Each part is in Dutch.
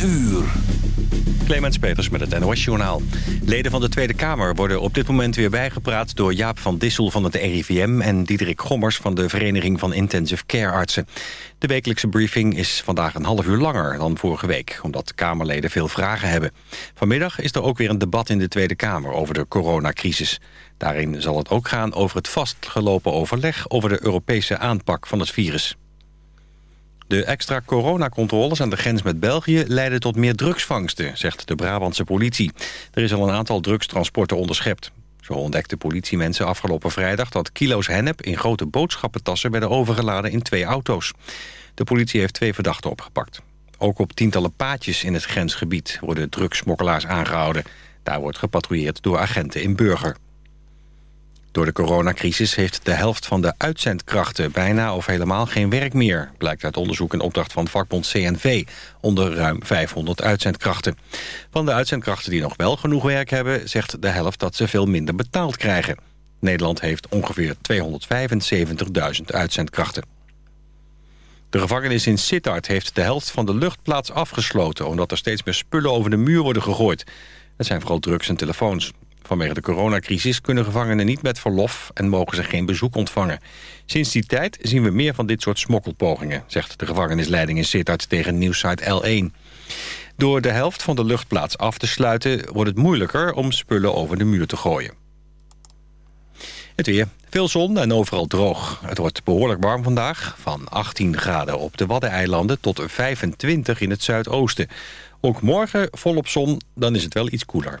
uur. Clemens Peters met het NOS-journaal. Leden van de Tweede Kamer worden op dit moment weer bijgepraat... door Jaap van Dissel van het RIVM en Diederik Gommers... van de Vereniging van Intensive Care Artsen. De wekelijkse briefing is vandaag een half uur langer dan vorige week... omdat Kamerleden veel vragen hebben. Vanmiddag is er ook weer een debat in de Tweede Kamer over de coronacrisis. Daarin zal het ook gaan over het vastgelopen overleg... over de Europese aanpak van het virus. De extra coronacontroles aan de grens met België leiden tot meer drugsvangsten, zegt de Brabantse politie. Er is al een aantal drugstransporten onderschept. Zo ontdekten politiemensen afgelopen vrijdag dat kilo's hennep in grote boodschappentassen werden overgeladen in twee auto's. De politie heeft twee verdachten opgepakt. Ook op tientallen paadjes in het grensgebied worden drugsmokkelaars aangehouden. Daar wordt gepatrouilleerd door agenten in Burger. Door de coronacrisis heeft de helft van de uitzendkrachten bijna of helemaal geen werk meer, blijkt uit onderzoek en opdracht van vakbond CNV onder ruim 500 uitzendkrachten. Van de uitzendkrachten die nog wel genoeg werk hebben, zegt de helft dat ze veel minder betaald krijgen. Nederland heeft ongeveer 275.000 uitzendkrachten. De gevangenis in Sittard heeft de helft van de luchtplaats afgesloten... omdat er steeds meer spullen over de muur worden gegooid. Het zijn vooral drugs en telefoons. Vanwege de coronacrisis kunnen gevangenen niet met verlof en mogen ze geen bezoek ontvangen. Sinds die tijd zien we meer van dit soort smokkelpogingen, zegt de gevangenisleiding in Sittard tegen nieuwsite L1. Door de helft van de luchtplaats af te sluiten wordt het moeilijker om spullen over de muur te gooien. Het weer. Veel zon en overal droog. Het wordt behoorlijk warm vandaag. Van 18 graden op de Waddeneilanden tot 25 in het zuidoosten. Ook morgen volop zon, dan is het wel iets koeler.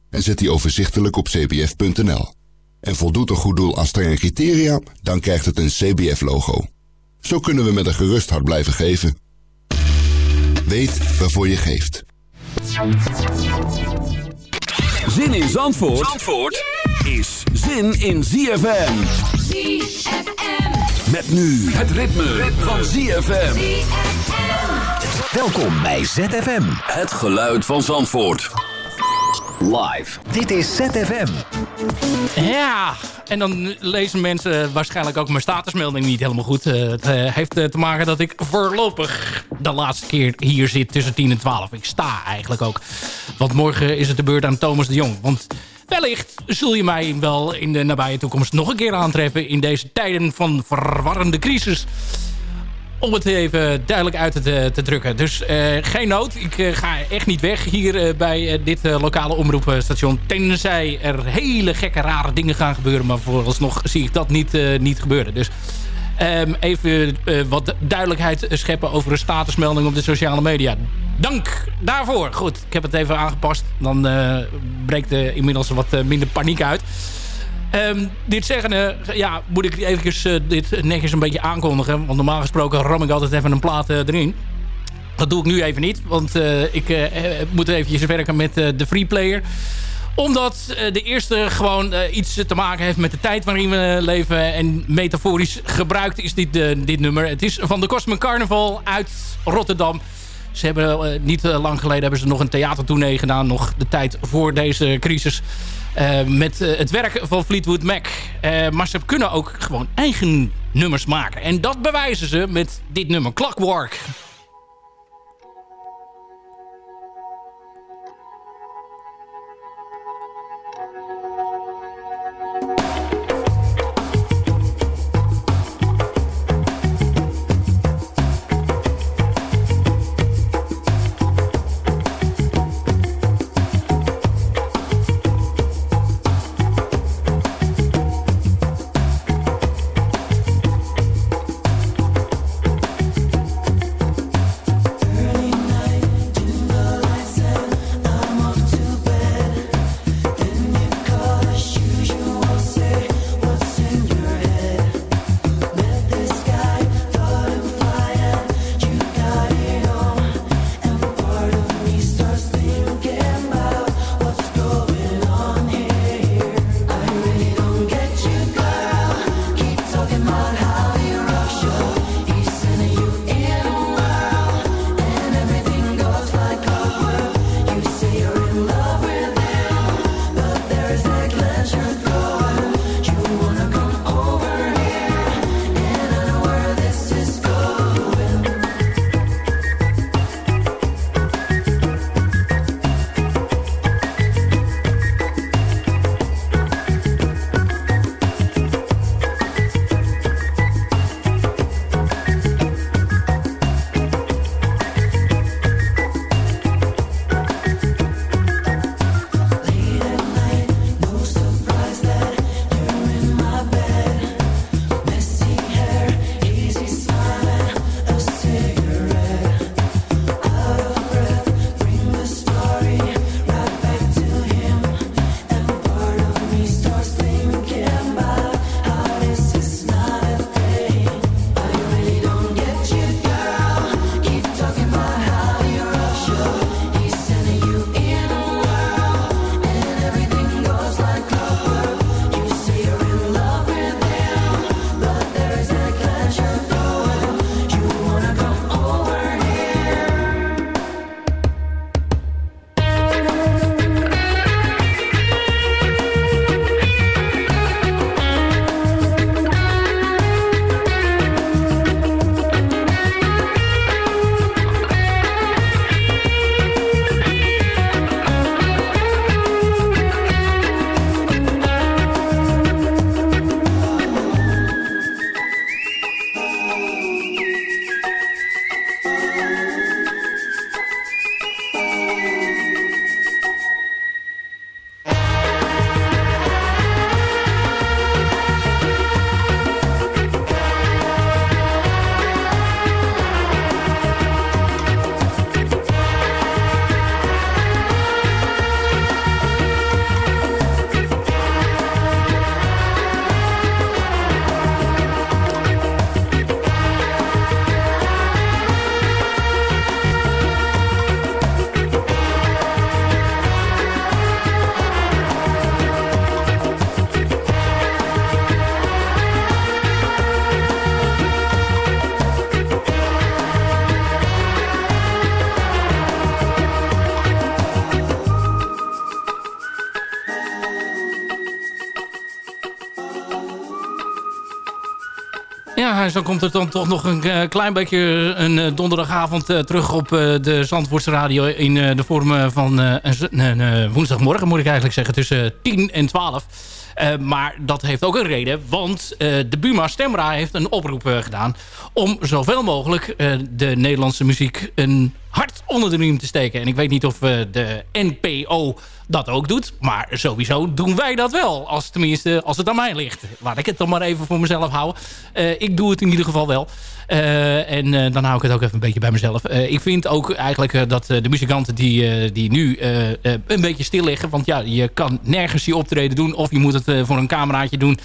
en zet die overzichtelijk op cbf.nl. En voldoet een goed doel aan strenge criteria, dan krijgt het een CBF-logo. Zo kunnen we met een gerust hart blijven geven. Weet waarvoor je geeft. Zin in Zandvoort, Zandvoort is zin in ZFM. ZFM. Met nu het ritme, ritme. van ZFM. Welkom bij ZFM. Het geluid van Zandvoort. Live. Dit is ZFM. Ja, en dan lezen mensen waarschijnlijk ook mijn statusmelding niet helemaal goed. Uh, het uh, heeft uh, te maken dat ik voorlopig de laatste keer hier zit tussen 10 en 12. Ik sta eigenlijk ook. Want morgen is het de beurt aan Thomas de Jong. Want wellicht zul je mij wel in de nabije toekomst nog een keer aantreffen... in deze tijden van verwarrende crisis om het even duidelijk uit te, te drukken. Dus uh, geen nood. Ik uh, ga echt niet weg hier uh, bij dit lokale omroepstation. Tenzij er hele gekke rare dingen gaan gebeuren. Maar vooralsnog zie ik dat niet, niet gebeuren. Dus Ehm, even wat duidelijkheid scheppen over een statusmelding op de sociale media. Dank daarvoor. Goed, ik heb het even aangepast. Dan breekt er inmiddels wat minder paniek uit. Um, dit zeggen, ja, moet ik even dit netjes een beetje aankondigen. Want normaal gesproken ram ik altijd even een plaat erin. Dat doe ik nu even niet, want uh, ik moet eventjes werken met de free player omdat de eerste gewoon iets te maken heeft met de tijd waarin we leven. En metaforisch gebruikt is dit, dit nummer. Het is van de Cosmic Carnival uit Rotterdam. Ze hebben niet lang geleden hebben ze nog een theatertournee gedaan. Nog de tijd voor deze crisis. Met het werk van Fleetwood Mac. maar ze kunnen ook gewoon eigen nummers maken. En dat bewijzen ze met dit nummer. Clockwork. Zo komt het dan toch nog een eh, klein beetje een eh, donderdagavond eh, terug op de Zandvoortse radio... in de vorm van een, woensdagmorgen, moet ik eigenlijk zeggen, tussen 10 en 12. maar dat heeft ook een reden, want de Buma Stemra heeft een oproep gedaan... om zoveel mogelijk de Nederlandse muziek een hard onder de riem te steken. En ik weet niet of de NPO dat ook doet. Maar sowieso doen wij dat wel. Als, tenminste, als het aan mij ligt. Laat ik het dan maar even voor mezelf houden. ik doe het in ieder geval wel. en dan hou ik het ook even een beetje bij mezelf. ik vind ook eigenlijk dat de muzikanten die, die nu een beetje stil liggen. Want ja, je kan nergens je optreden doen. Of je moet het voor een cameraatje doen.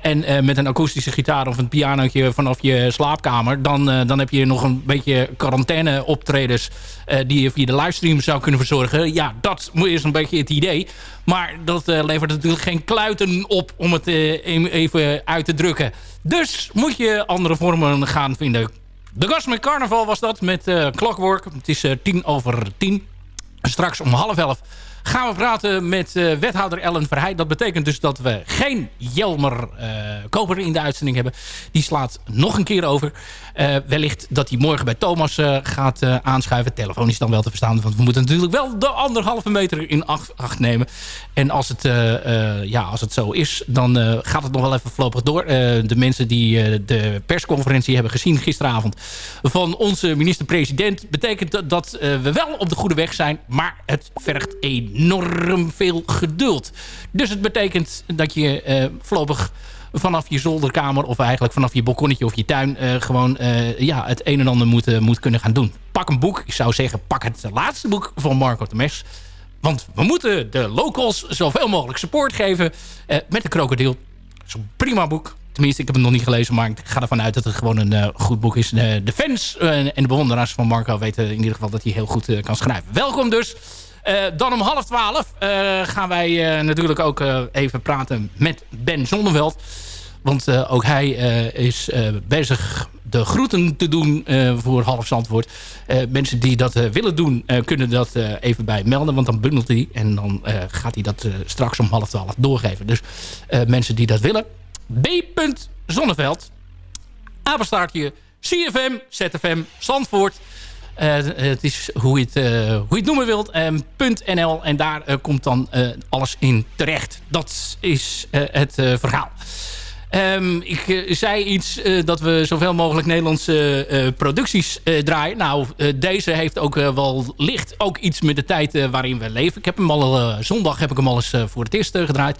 En uh, met een akoestische gitaar of een pianootje vanaf je slaapkamer... dan, uh, dan heb je nog een beetje quarantaine optredens... Uh, die je via de livestream zou kunnen verzorgen. Ja, dat is een beetje het idee. Maar dat levert natuurlijk geen kluiten op om het even uit te drukken. Dus moet je andere vormen gaan vinden. De gast met carnaval was dat, met Clockwork. Het is tien over tien. Straks om half elf gaan we praten met uh, wethouder Ellen Verheij. Dat betekent dus dat we geen Jelmer uh, Koper in de uitzending hebben. Die slaat nog een keer over. Uh, wellicht dat hij morgen bij Thomas gaat aanschuiven. Telefonisch dan wel te verstaan. Want we moeten natuurlijk wel de anderhalve meter in acht, nemen. En als het, ja, als het zo is, dan gaat het nog wel even voorlopig door. de mensen die de persconferentie hebben gezien gisteravond... van onze minister-president... betekent dat, we wel op de goede weg zijn. Maar het vergt enorm veel geduld. Dus het betekent dat je voorlopig vanaf je zolderkamer... of eigenlijk vanaf je balkonnetje of je tuin... Uh, gewoon uh, ja, het een en ander moet, moet kunnen gaan doen. Pak een boek. Ik zou zeggen, pak het laatste boek van Marco Temes. Want we moeten de locals zoveel mogelijk support geven... met de krokodil. Zo'n prima boek. Tenminste, ik heb het nog niet gelezen, maar ik ga ervan uit dat het gewoon een goed boek is. de fans en de bewonderaars van Marco weten in ieder geval dat hij heel goed kan schrijven. Welkom dus dan om half twaalf uh, gaan wij uh, natuurlijk ook even praten met Ben Zonneveld. Want ook hij is bezig de groeten te doen voor half Zandvoort. mensen die dat willen doen, kunnen dat even bij melden. Want dan bundelt hij en dan gaat hij dat straks om half twaalf doorgeven. Dus mensen die dat willen. B. Zonneveld. Apenstaartje CFM, ZFM, Zandvoort. Uh, het is hoe je het, uh, hoe je het noemen wilt. Um, .nl en daar uh, komt dan alles in terecht. Dat is het verhaal. Um, ik zei iets dat we zoveel mogelijk Nederlandse producties draaien. Nou, deze heeft ook wel licht ook iets met de tijd waarin we leven. Ik heb hem al zondag heb ik hem al eens voor het eerst gedraaid.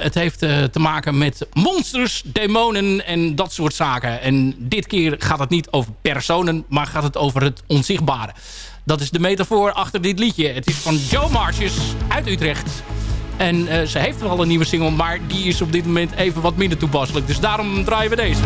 Het heeft te maken met monsters, demonen en dat soort zaken. En dit keer gaat het niet over personen, maar gaat het over het onzichtbare. Dat is de metafoor achter dit liedje. Het is van Joe Marches uit Utrecht. En uh, ze heeft wel een nieuwe single, maar die is op dit moment even wat minder toepasselijk. Dus daarom draaien we deze.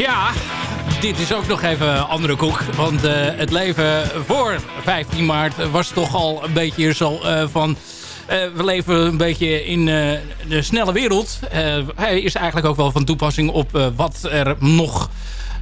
Tja, dit is ook nog even andere koek. Want eh, het leven voor 15 maart was toch al een beetje zo eh, van... eh, we leven een beetje in de snelle wereld. Hij is eigenlijk ook wel van toepassing op wat er nog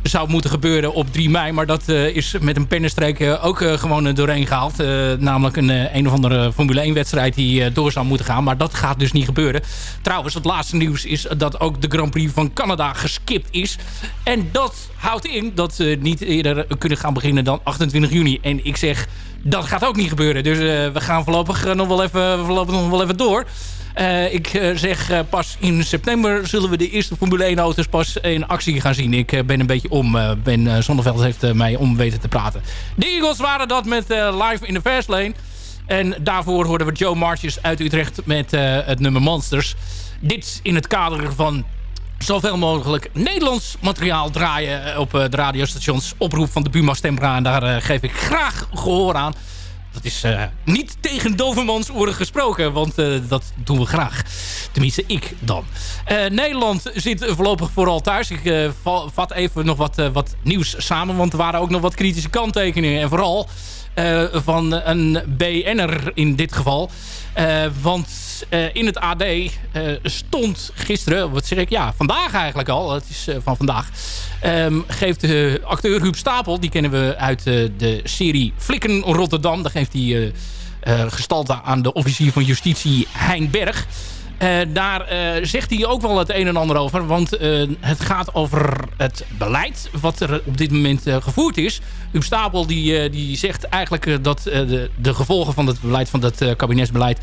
zou moeten gebeuren op 3 mei. Maar dat eh, is met een pennenstreek eh, ook eh, gewoon doorheen gehaald. Eh, namelijk een, een of andere Formule 1 wedstrijd die door zou moeten gaan. Maar dat gaat dus niet gebeuren. Trouwens, het laatste nieuws is dat ook de Grand Prix van Canada geskipt is. En dat houdt in dat ze niet eerder kunnen gaan beginnen dan 28 juni. En ik zeg, dat gaat ook niet gebeuren. Dus we gaan voorlopig nog wel even, voorlopig nog wel even door. Eh, ik eh, zeg eh, pas in september zullen we de eerste Formule 1 auto's pas in actie gaan zien. Ik ben een beetje om. ben Zonneveld heeft mij om weten te praten. De waren dat met Live in the Fast Lane. En daarvoor hoorden we Joe Marches uit Utrecht met het nummer Monsters. Dit in het kader van zoveel mogelijk Nederlands materiaal draaien op de radiostations. Oproep van de Buma Stembra. En daar geef ik graag gehoor aan. Dat is eh, niet tegen Dovermans oren gesproken, want eh, dat doen we graag. Tenminste, ik dan. Eh, Nederland zit voorlopig vooral thuis. Ik vat even nog wat, wat nieuws samen, want er waren ook nog wat kritische kanttekeningen. En vooral van een BN'er in dit geval. Eh, eh, in het AD eh, stond gisteren, wat zeg ik, ja, vandaag eigenlijk al, het is eh, van vandaag, ehm, geeft de acteur Huub Stapel, die kennen we uit de serie Flikken Rotterdam, daar geeft hij gestalte aan de officier van justitie Hein Berg. Eh, daar eh, zegt hij ook wel het een en ander over. Want eh, het gaat over het beleid wat er op dit moment gevoerd is. Huub Stapel die, die zegt eigenlijk dat de, de gevolgen van het beleid van dat kabinetsbeleid...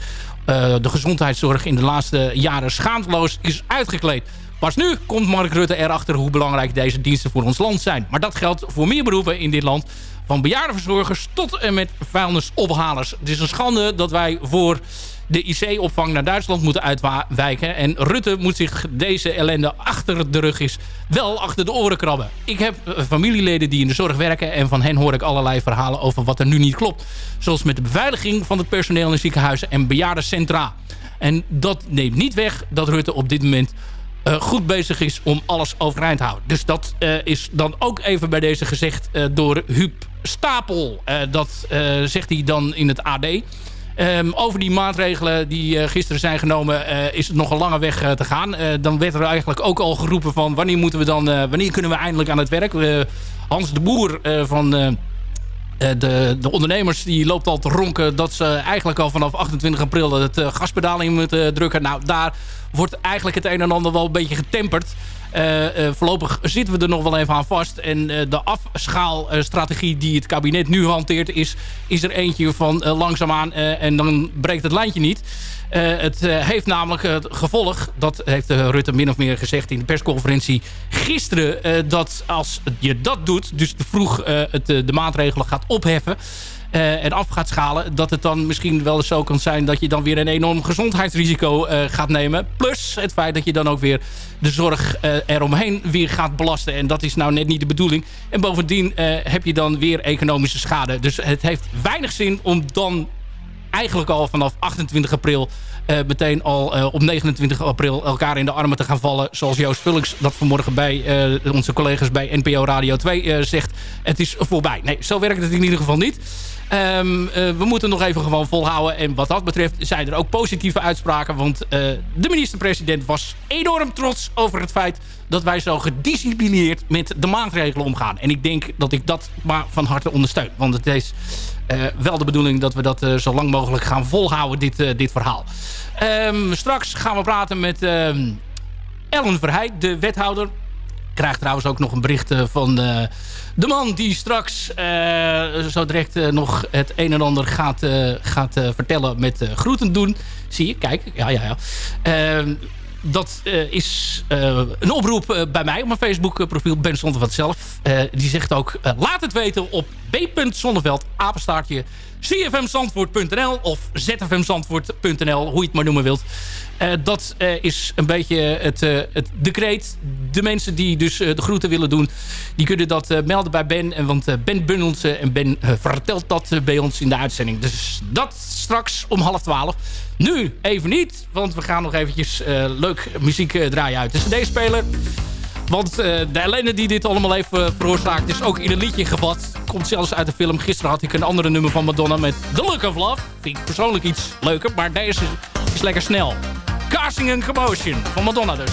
de gezondheidszorg in de laatste jaren schaamteloos is uitgekleed. Pas nu komt Mark Rutte erachter hoe belangrijk deze diensten voor ons land zijn. Maar dat geldt voor meer beroepen in dit land. Van bejaardenverzorgers tot en met vuilnisophalers. Het is een schande dat wij voor de IC-opvang naar Duitsland moeten uitwijken. En Rutte moet zich deze ellende achter de rug is wel achter de oren krabben. Ik heb eh, familieleden die in de zorg werken... en van hen hoor ik allerlei verhalen over wat er nu niet klopt. Zoals met de beveiliging van het personeel in ziekenhuizen en bejaardencentra. En dat neemt niet weg dat Rutte op dit moment eh, goed bezig is om alles overeind te houden. Dus dat eh, is dan ook even bij deze gezegd door Huub Stapel. Dat zegt hij dan in het AD. Ehm, over die maatregelen die eh, gisteren zijn genomen eh, is het nog een lange weg eh, te gaan. Dan werd er eigenlijk ook al geroepen van wanneer moeten we dan, wanneer kunnen we eindelijk aan het werk? Hans de Boer van de, de ondernemers die loopt al te ronken dat ze eigenlijk al vanaf 28 april het gaspedaal in moeten drukken. Nou, daar wordt eigenlijk het een en ander wel een beetje getemperd. Eh, eh, voorlopig zitten we er nog wel even aan vast. En eh, de afschaalstrategie die het kabinet nu hanteert... is, is er eentje van langzaamaan en dan breekt het lijntje niet. Het heeft namelijk het gevolg, dat heeft Rutte min of meer gezegd in de persconferentie gisteren, dat als je dat doet, dus te vroeg het, de maatregelen gaat opheffen en af gaat schalen, dat het dan misschien wel eens zo kan zijn dat je dan weer een enorm gezondheidsrisico eh, gaat nemen. Plus het feit dat je dan ook weer de zorg eh, eromheen weer gaat belasten. En dat is nou net niet de bedoeling. En bovendien eh, heb je dan weer economische schade. Dus het heeft weinig zin om dan eigenlijk al vanaf 28 april eh, meteen al eh, op 29 april elkaar in de armen te gaan vallen. Zoals Joost Vullings dat vanmorgen bij eh, onze collega's bij NPO Radio 2 eh, zegt. Het is voorbij. Nee, zo werkt het in ieder geval niet. Ehm, eh, we moeten nog even gewoon volhouden. En wat dat betreft zijn er ook positieve uitspraken. Want eh, de minister-president was enorm trots over het feit... dat wij zo gedisciplineerd met de maatregelen omgaan. En ik denk dat ik dat maar van harte ondersteun. Want het is eh, wel de bedoeling dat we dat zo lang mogelijk gaan volhouden, dit, dit verhaal. Ehm, straks gaan we praten met ehm, Ellen Verheij, de wethouder krijg trouwens ook nog een bericht eh, van eh, de man die straks eh, zo direct nog het een en ander gaat, gaat vertellen met groeten doen. Zie je, kijk. Ja, ja, ja. Ehm, dat is een oproep bij mij op mijn Facebook profiel Ben Zonneveld zelf. Die zegt ook, laat het weten op b.zonneveld, apenstaartje, cfmzandvoort.nl of zfmzandvoort.nl, hoe je het maar noemen wilt. Eh, dat eh, is een beetje het, eh, het decreet. De mensen die dus de groeten willen doen, die kunnen dat melden bij Ben. En, want Ben bundelt ze en Ben vertelt dat bij ons in de uitzending. Dus dat straks om half twaalf. Nu even niet, want we gaan nog eventjes leuk muziek draaien uit de cd-speler. Want eh, de ellende die dit allemaal heeft eh, veroorzaakt is ook in een liedje gevat. Komt zelfs uit de film. Gisteren had ik een andere nummer van Madonna met The Look of Love. Vind ik persoonlijk iets leuker, maar deze is lekker snel. Casting and Commotion van Madonna dus.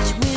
We.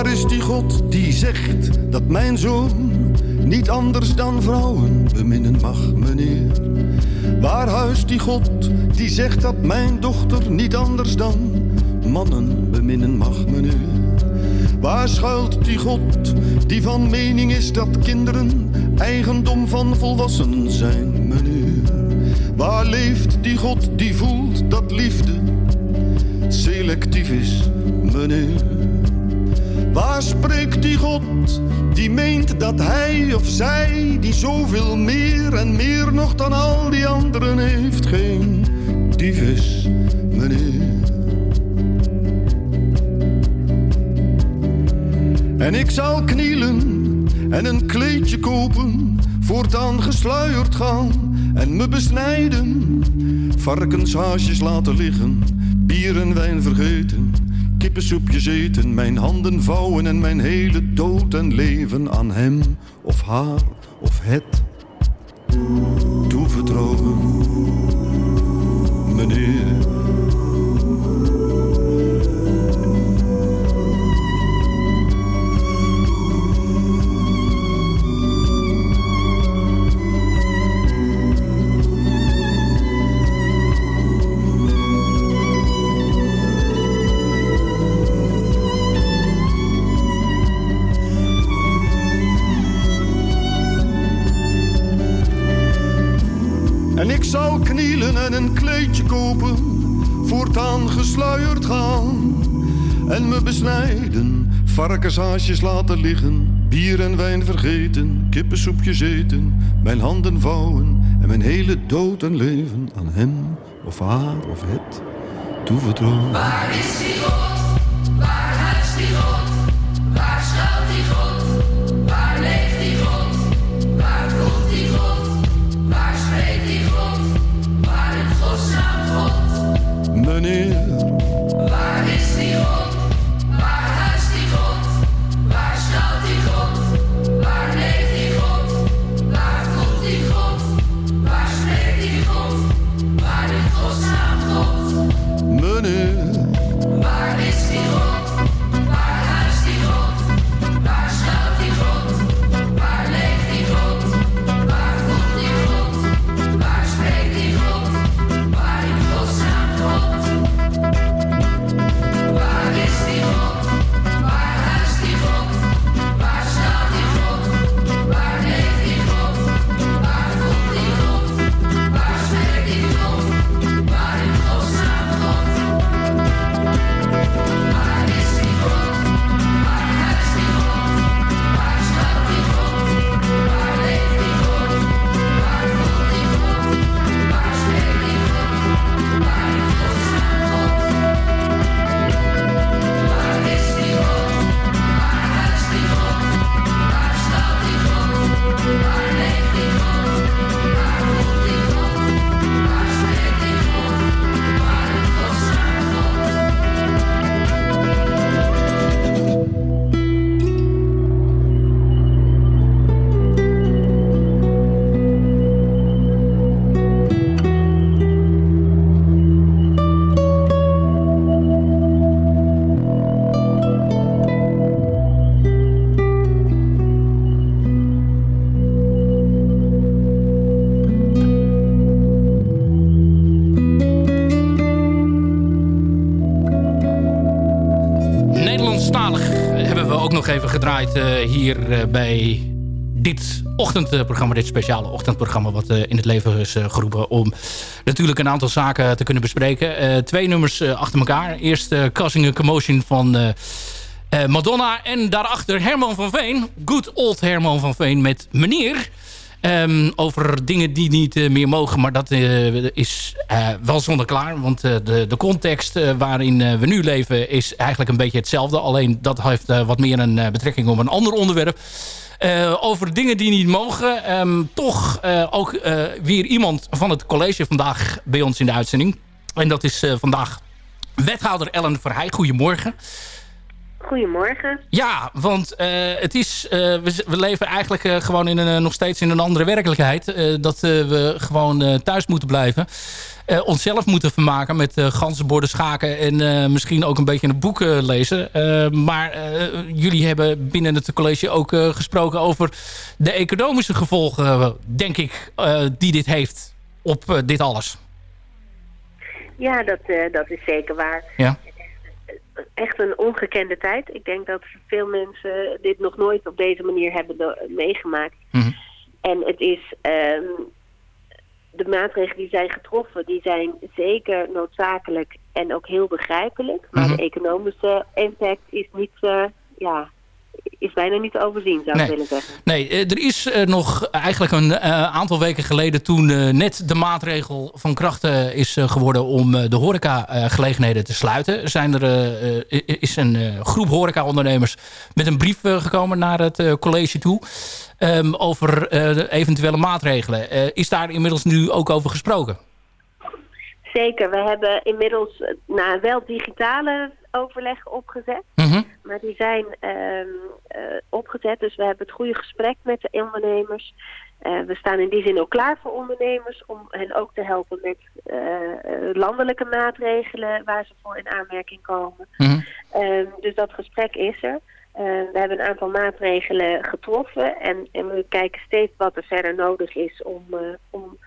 Waar is die God die zegt dat mijn zoon niet anders dan vrouwen beminnen mag, meneer? Waar huist die God die zegt dat mijn dochter niet anders dan mannen beminnen mag, meneer? Waar schuilt die God die van mening is dat kinderen eigendom van volwassenen zijn, meneer? Waar leeft die God die voelt dat liefde selectief is, meneer? Waar spreekt die God die meent dat hij of zij, die zoveel meer en meer nog dan al die anderen heeft, geen dief is, meneer? En ik zal knielen en een kleedje kopen, voortaan gesluierd gaan en me besnijden. Varkenshaasjes laten liggen, bier en wijn vergeten, kippensoepjes eten, mijn handen vouwen en mijn hele dood en leven aan hem of haar of het En ik zou knielen en een kleedje kopen, voortaan gesluierd gaan. En me besnijden, varkenshaasjes laten liggen, bier en wijn vergeten, kippensoepjes eten, mijn handen vouwen en mijn hele dood en leven aan hem of haar of het toevertrouwen. Waar is die God? Waar huist die God? Waar schuilt die God? Waar leeft die God? God? Meneer, Waar is die God? Eh, hier eh, bij dit ochtendprogramma, dit speciale ochtendprogramma wat eh, in het leven is geroepen om natuurlijk een aantal zaken te kunnen bespreken. Twee nummers achter elkaar. Eerst Causing a Commotion van Madonna en daarachter Herman van Veen. Good old Herman van Veen met Meneer. Ehm, over dingen die niet eh, meer mogen. Maar dat eh, is eh, wel zonder klaar. Want de, de context waarin we nu leven is eigenlijk een beetje hetzelfde. Alleen dat heeft wat meer een betrekking op een ander onderwerp. Over dingen die niet mogen. Ehm, toch ook weer iemand van het college vandaag bij ons in de uitzending. En dat is vandaag wethouder Ellen Verheij. Goedemorgen. Goedemorgen. Ja, want eh, het is, eh, we, we leven eigenlijk eh, gewoon in een, nog steeds in een andere werkelijkheid. Dat we gewoon thuis moeten blijven. Onszelf moeten vermaken met ganzenborden schaken... en misschien ook een beetje een boek lezen. Maar jullie hebben binnen het college ook gesproken over de economische gevolgen... denk ik, die dit heeft op dit alles. Ja, dat, dat is zeker waar. Ja. Echt een ongekende tijd. Ik denk dat veel mensen dit nog nooit op deze manier hebben meegemaakt. Mhm. En het is... ehm, de maatregelen die zijn getroffen, die zijn zeker noodzakelijk en ook heel begrijpelijk. Maar Mhm. de economische impact is niet... eh, ja, is bijna niet te overzien, zou Nee. ik willen zeggen. Nee, eh, er is eh, nog eigenlijk een eh, aantal weken geleden... toen net de maatregel van kracht eh, is geworden... om de horecagelegenheden te sluiten... Zijn er, is een groep horecaondernemers met een brief gekomen naar het college toe... ehm, over eventuele maatregelen. Is daar inmiddels nu ook over gesproken? Zeker, we hebben inmiddels eh, nou, wel digitale overleg opgezet. Mhm. Maar die zijn ehm, eh, opgezet, dus we hebben het goede gesprek met de ondernemers. Eh, we staan in die zin ook klaar voor ondernemers om hen ook te helpen met eh, landelijke maatregelen waar ze voor in aanmerking komen. Ehm, dus dat gesprek is er. Eh, we hebben een aantal maatregelen getroffen en, en we kijken steeds wat er verder nodig is om, om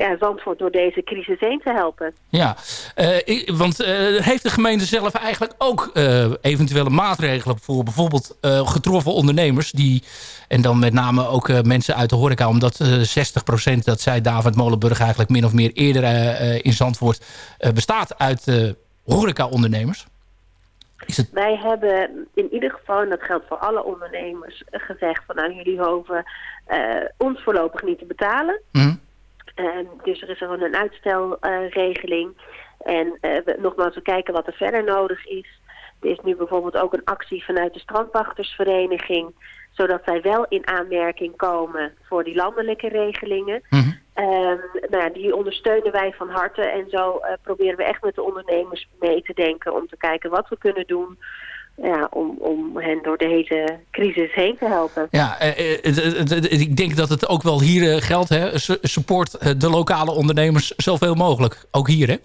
ja, Zandvoort door deze crisis heen te helpen. Ja, eh, ik- want eh, heeft de gemeente zelf eigenlijk ook eh, eventuele maatregelen voor bijvoorbeeld getroffen ondernemers die, en dan met name ook mensen uit de horeca, omdat eh 60% dat zei David Molenburg eigenlijk min of meer eerder in Zandvoort bestaat uit horeca-ondernemers. Wij hebben in ieder geval, en dat geldt voor alle ondernemers, gezegd van nou jullie hoeven ons voorlopig niet te betalen. Ehm, dus er is gewoon een uitstelregeling. en eh, we, nogmaals, we kijken wat er verder nodig is. Er is nu bijvoorbeeld ook een actie vanuit de strandwachtersvereniging. Zodat zij wel in aanmerking komen voor die landelijke regelingen. Ehm, nou ja, die ondersteunen wij van harte. En zo eh, proberen we echt met de ondernemers mee te denken. Om te kijken wat we kunnen doen. Ja, om, om hen door de hele crisis heen te helpen. Ja, eh, eh, ik denk dat het ook wel hier eh, geldt. Hè? Su- Support de lokale ondernemers zoveel mogelijk. Ook hier, hè?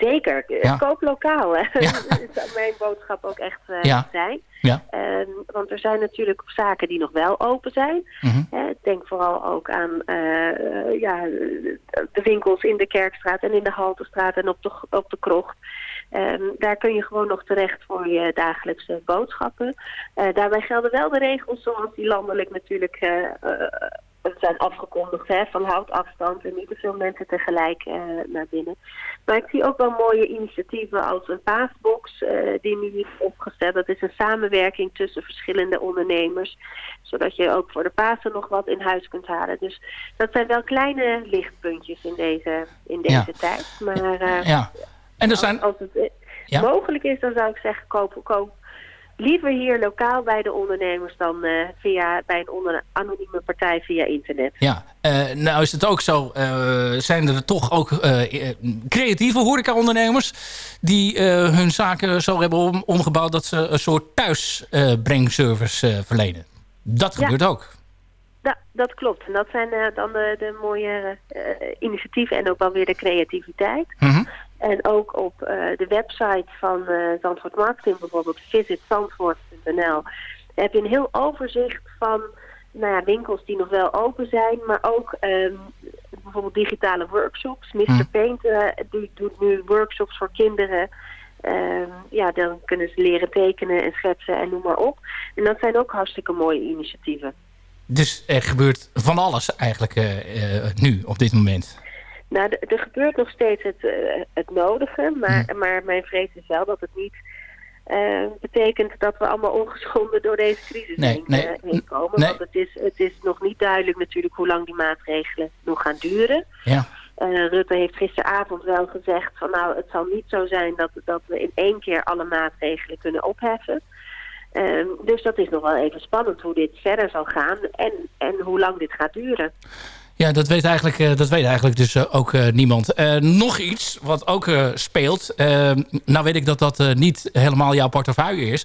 Zeker. Ja. Koop lokaal. Hè. dat zou mijn boodschap ook echt Ja. zijn. Ja. Ehm, want er zijn natuurlijk zaken die nog wel open zijn. Mhm. Denk vooral ook aan ja, de winkels in de Kerkstraat en in de Haltestraat en op de, op de Krocht. Ehm, daar kun je gewoon nog terecht voor je dagelijkse boodschappen. Eh, daarbij gelden wel de regels zoals die landelijk natuurlijk eh, eh, zijn afgekondigd. Hè, van houd afstand en niet te veel mensen tegelijk naar binnen. Maar ik zie ook wel mooie initiatieven als een paasbox die nu is opgesteld. Dat is een samenwerking tussen verschillende ondernemers. Zodat je ook voor de Pasen nog wat in huis kunt halen. Dus dat zijn wel kleine lichtpuntjes in deze, in deze Ja. tijd. Maar Ja. En er zijn... als het Ja. mogelijk is, dan zou ik zeggen koop, koop liever hier lokaal bij de ondernemers dan eh, via, bij een onder, anonieme partij via internet. Ja, eh, nou is het ook zo, eh, zijn er toch ook creatieve horecaondernemers die hun zaken zo hebben om, omgebouwd dat ze een soort thuisbrengservice verlenen. Dat Ja. gebeurt ook. Ja, dat klopt. En dat zijn dan de, de mooie initiatieven en ook wel weer de creativiteit. En ook op eh, de website van eh Zandvoort Marketing bijvoorbeeld, visitzandvoort.nl, heb je een heel overzicht van nou ja, winkels die nog wel open zijn, maar ook ehm, bijvoorbeeld digitale workshops. Mr. Hm. Paint eh, die doet nu workshops voor kinderen. Ehm, ja, dan kunnen ze leren tekenen en schetsen en noem maar op. En dat zijn ook hartstikke mooie initiatieven. Dus er gebeurt van alles eigenlijk nu op dit moment. Nou, er gebeurt nog steeds het, eh, het nodige, maar, maar mijn vrees is wel dat het niet eh, betekent dat we allemaal ongeschonden door deze crisis Nee, heen, nee, eh, heen komen. nee. Want het is, het is nog niet duidelijk natuurlijk hoe lang die maatregelen nog gaan duren. Ja. Eh, Rutte heeft gisteravond wel gezegd van nou, het zal niet zo zijn dat, dat we in één keer alle maatregelen kunnen opheffen. Ehm, dus dat is nog wel even spannend hoe dit verder zal gaan en, en hoe lang dit gaat duren. Ja, dat weet eigenlijk, eh, dat weet eigenlijk dus eh, ook eh, niemand. Nog iets wat ook speelt. Nou weet ik dat dat niet helemaal jouw portefeuille is.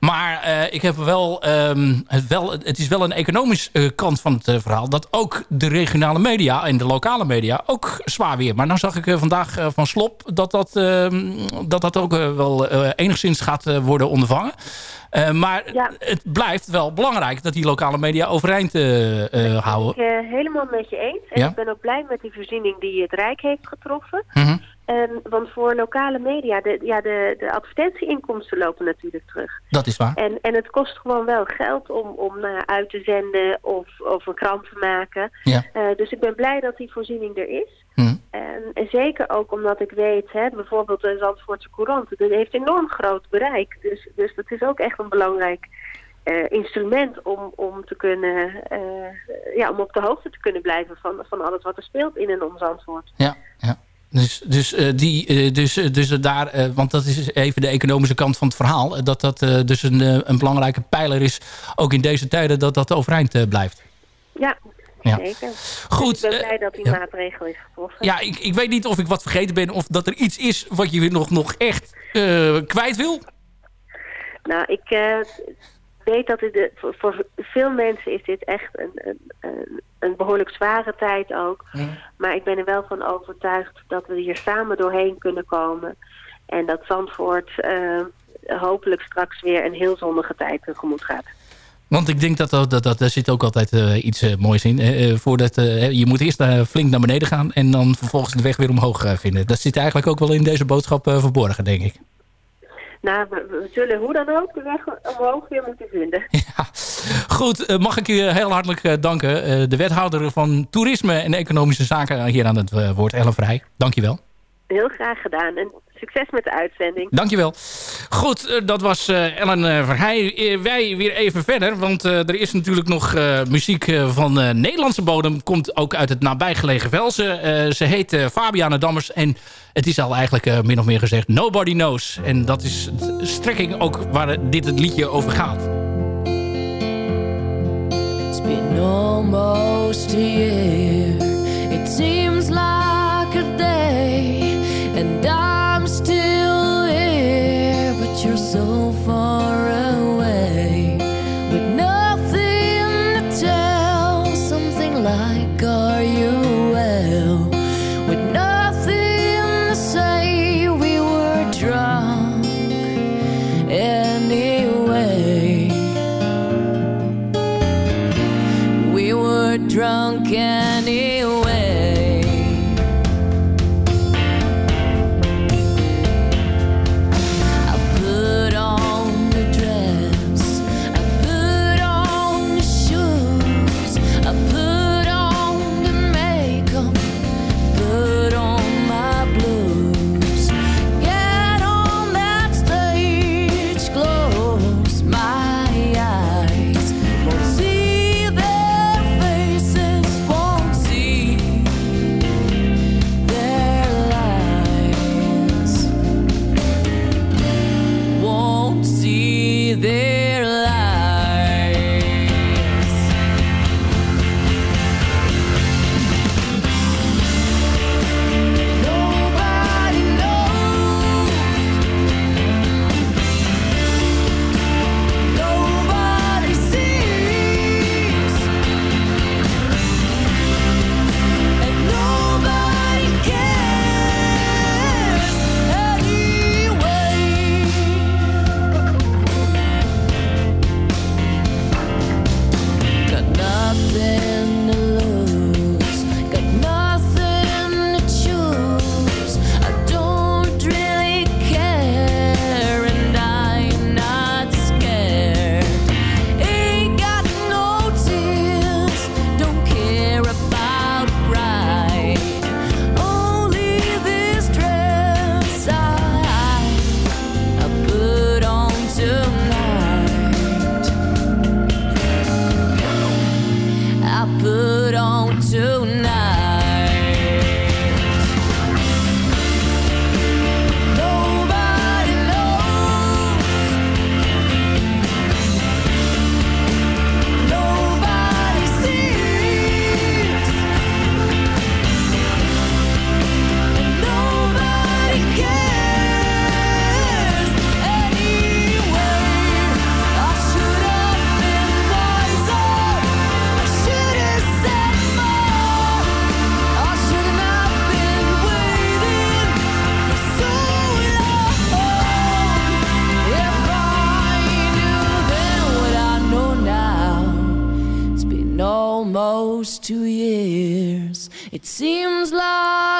Maar eh, ik heb wel, ehm, het wel... Het is wel een economisch eh, kant van het eh, verhaal. Dat ook de regionale media en de lokale media ook zwaar weer. Maar nou zag ik vandaag van Slop dat dat, ehm, dat, dat ook wel enigszins gaat worden ondervangen. Maar het blijft wel belangrijk dat die lokale media overeind houden. Ik eh, helemaal met je eens. En Ja? ik ben ook blij met die voorziening die het Rijk heeft getroffen. Mhm. Ehm, want voor lokale media, de, ja, de, de advertentieinkomsten lopen natuurlijk terug. Dat is waar. En, en het kost gewoon wel geld om, om ja, uit te zenden of, of een krant te maken. Ja. Eh, dus ik ben blij dat die voorziening er is. En, en zeker ook omdat ik weet, hè, bijvoorbeeld de Zandvoortse Courant, dat heeft enorm groot bereik. Dus, dus dat is ook echt een belangrijk eh, instrument om, om te kunnen, eh, ja, om op de hoogte te kunnen blijven van, van alles wat er speelt in en om Zandvoort. Ja, ja. Dus, dus, eh, die, eh, dus, eh, dus daar, want dat is even de economische kant van het verhaal. Dat dat dus een, een belangrijke pijler is, ook in deze tijden, dat dat overeind blijft. Ja, Ja. zeker. Goed, Dus ik ben blij dat die ja. maatregel is getroffen. Ja, ik, ik weet niet of ik wat vergeten ben of dat er iets is wat je nog, nog echt kwijt wil. Nou, ik weet dat het voor, voor veel mensen is dit echt een, een, een, een behoorlijk zware tijd ook. Maar ik ben er wel van overtuigd dat we hier samen doorheen kunnen komen. En dat Zandvoort eh, hopelijk straks weer een heel zonnige tijd tegemoet gaat. Want ik denk dat, dat, dat, dat daar zit ook altijd eh, iets eh, moois in. Eh, voordat, je moet eerst flink naar beneden gaan en dan vervolgens de weg weer omhoog vinden. Dat zit eigenlijk ook wel in deze boodschap verborgen, denk ik. Nou, we, we zullen hoe dan ook de weg omhoog weer moeten vinden. Goed, eh, mag ik u eh, heel hartelijk eh, danken. De wethouder van Toerisme en Economische Zaken hier aan het woord, Ellen Vrij. Dank je wel. Heel graag gedaan. En succes met de uitzending. Dankjewel. Goed, eh, dat was eh, Ellen eh, Verheij. Wij weer even verder, want eh, er is natuurlijk nog eh, muziek eh, van eh, Nederlandse bodem. Komt ook uit het nabijgelegen Velsen. Eh, ze heet eh, Fabiana Dammers en het is al eigenlijk eh, min of meer gezegd Nobody Knows. En dat is de strekking ook waar dit het liedje over gaat. It's been almost a year. can it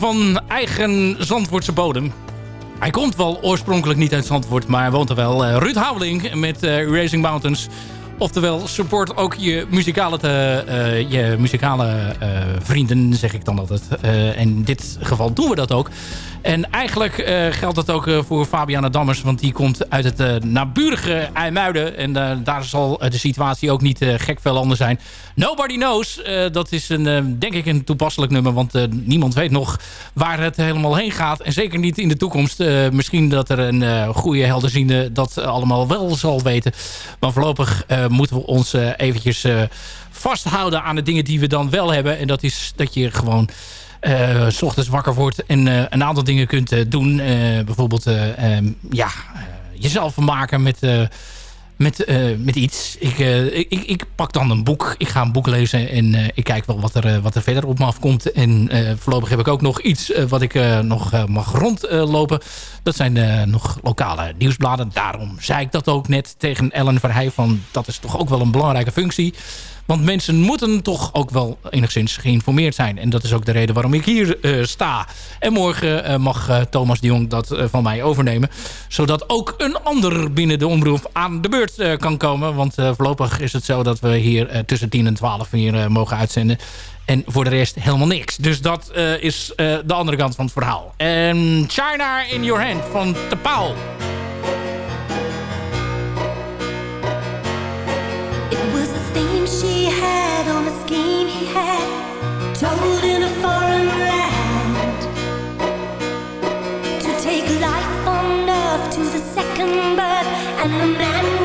Van eigen Zandvoortse bodem. Hij komt wel oorspronkelijk niet uit Zandvoort, maar woont er wel. Eh, Ruud Houweling met eh, Racing Mountains. Oftewel, support ook je muzikale, eh, je muzikale vrienden, zeg ik dan altijd. In dit geval doen we dat ook. En eigenlijk eh, geldt dat ook eh, voor Fabiana Dammers. Want die komt uit het eh, naburige IJmuiden. En daar zal de situatie ook niet gek veel anders zijn. Nobody Knows. dat is een, denk ik een toepasselijk nummer. Want niemand weet nog waar het helemaal heen gaat. En zeker niet in de toekomst. Misschien dat er een goede helderziende dat allemaal wel zal weten. Maar voorlopig moeten we ons eventjes vasthouden aan de dingen die we dan wel hebben. En dat is dat je gewoon s ochtends wakker wordt en eh, een aantal dingen kunt eh, doen. Eh, bijvoorbeeld eh, ehm, ja, eh, jezelf vermaken met, eh, met, eh, met iets. Ik, eh, ik, ik, pak dan een boek. Ik ga een boek lezen en eh, ik kijk wel wat er, eh, wat er verder op me afkomt. En eh, voorlopig heb ik ook nog iets eh, wat ik eh, nog eh, mag rondlopen. dat zijn eh, nog lokale nieuwsbladen. Daarom zei ik dat ook net tegen Ellen Verheij. Van, dat is toch ook wel een belangrijke functie. Want mensen moeten toch ook wel enigszins geïnformeerd zijn. En dat is ook de reden waarom ik hier eh, sta. En morgen eh, mag eh, Thomas de Jong dat van mij overnemen. Zodat ook een ander binnen de omroep aan de beurt kan komen. Want voorlopig is het zo dat we hier tussen 10 en 12 hier mogen uitzenden. En voor de rest helemaal niks. Dus dat is de andere kant van het verhaal. En China in Your Hand van De theme she had on a scheme he had told in a foreign land. To take life on earth to the second birth, and the man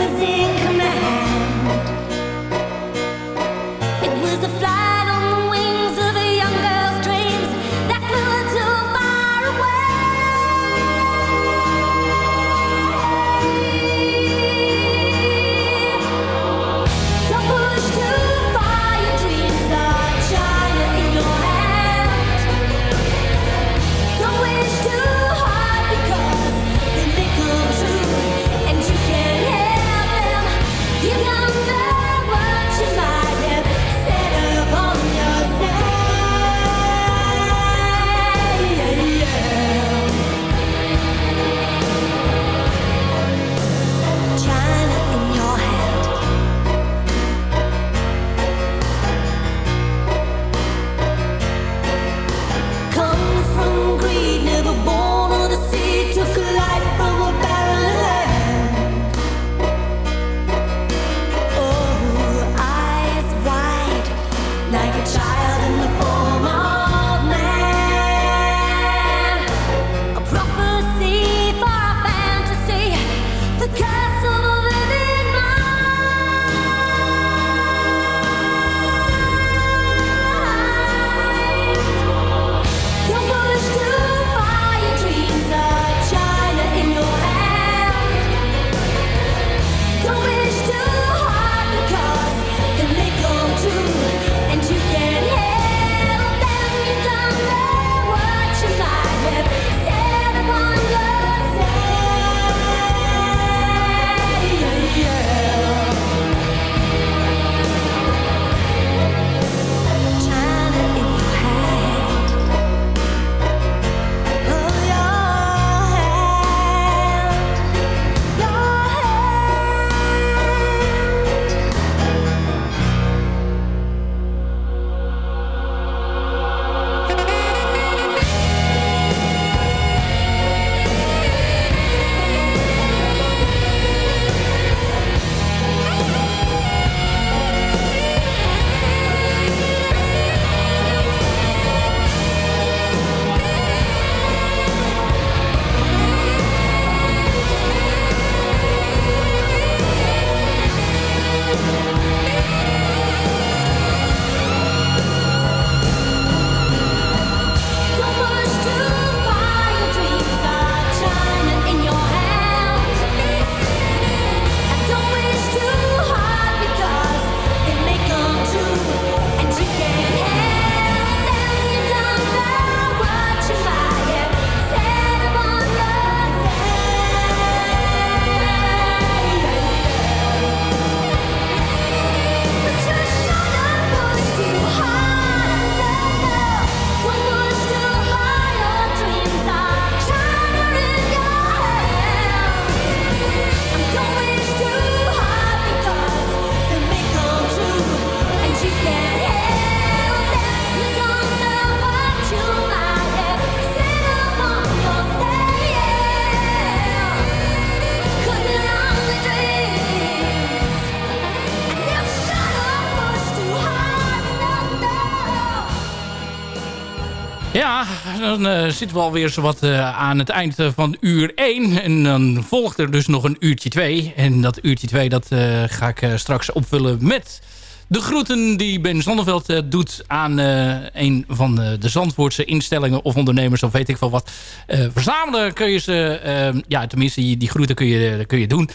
zitten we alweer zowat uh, aan het eind eh, van uur 1. En dan volgt er dus nog een uurtje 2. En dat uurtje 2 dat, ga ik straks opvullen met de groeten die Ben Zonneveld uh, doet aan uh, een van de, de Zandvoortse instellingen of ondernemers of weet ik veel wat. Verzamelen kun je ze, ja tenminste die, die groeten kun je, kun je doen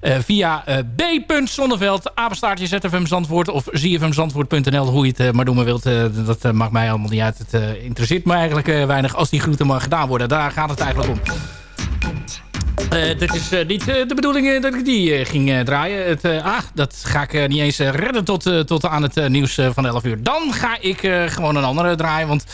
via b.zonneveld, apenstaartje ZFM Zandvoort of zfmzandvoort.nl, hoe je het maar maar wilt. dat maakt mij allemaal niet uit. Het interesseert me eigenlijk weinig als die groeten maar gedaan worden. Daar gaat het eigenlijk om. Uh, dit is uh, niet uh, de bedoeling dat ik die ging draaien. Het, ah, dat ga ik niet eens redden tot, tot aan het nieuws van 11 uur. Dan ga ik gewoon een andere draaien. Want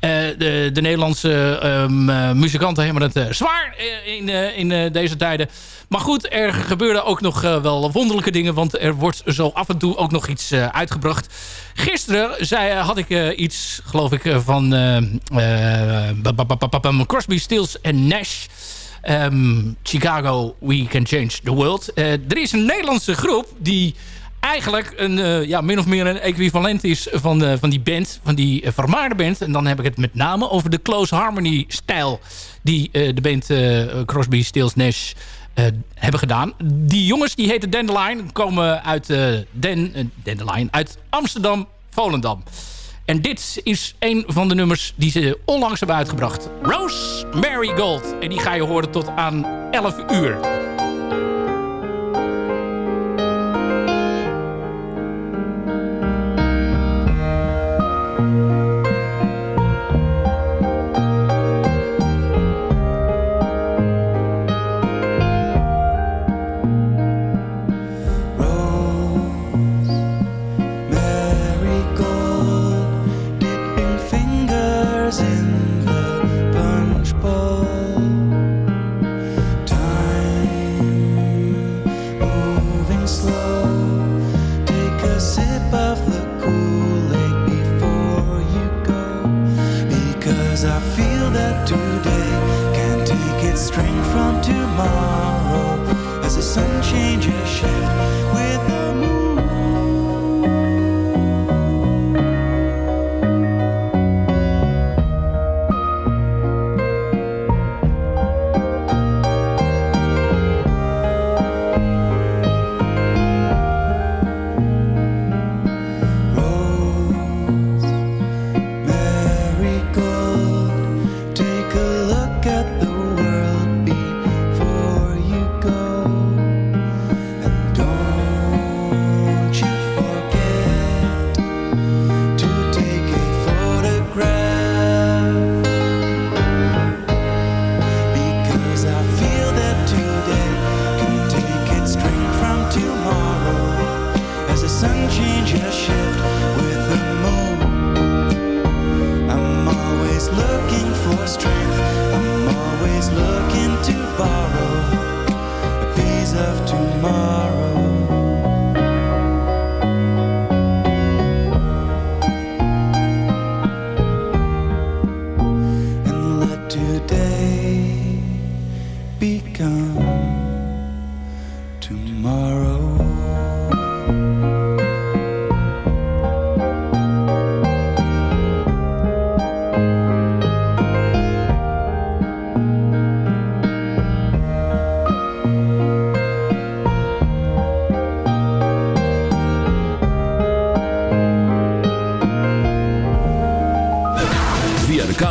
de, de, Nederlandse um, muzikanten hebben het zwaar in, in deze tijden. Maar goed, er gebeuren ook nog wel wonderlijke dingen. Want er wordt zo af en toe ook nog iets uitgebracht. Gisteren zei, had ik iets, geloof ik, van Crosby, Stills en Nash... Um, Chicago, We Can Change the World. Uh, er is een Nederlandse groep die eigenlijk een, uh, ja, min of meer een equivalent is van, uh, van die band, van die uh, vermaarde band. En dan heb ik het met name over de Close Harmony stijl die de band Crosby, Stills, Nash hebben gedaan. Die jongens die heten Dandelion, komen uit, Den, Dandelion, uit Amsterdam, Volendam. En dit is een van de nummers die ze onlangs hebben uitgebracht. Rose Mary Gold. En die ga je horen tot aan 11 uur. change your shift.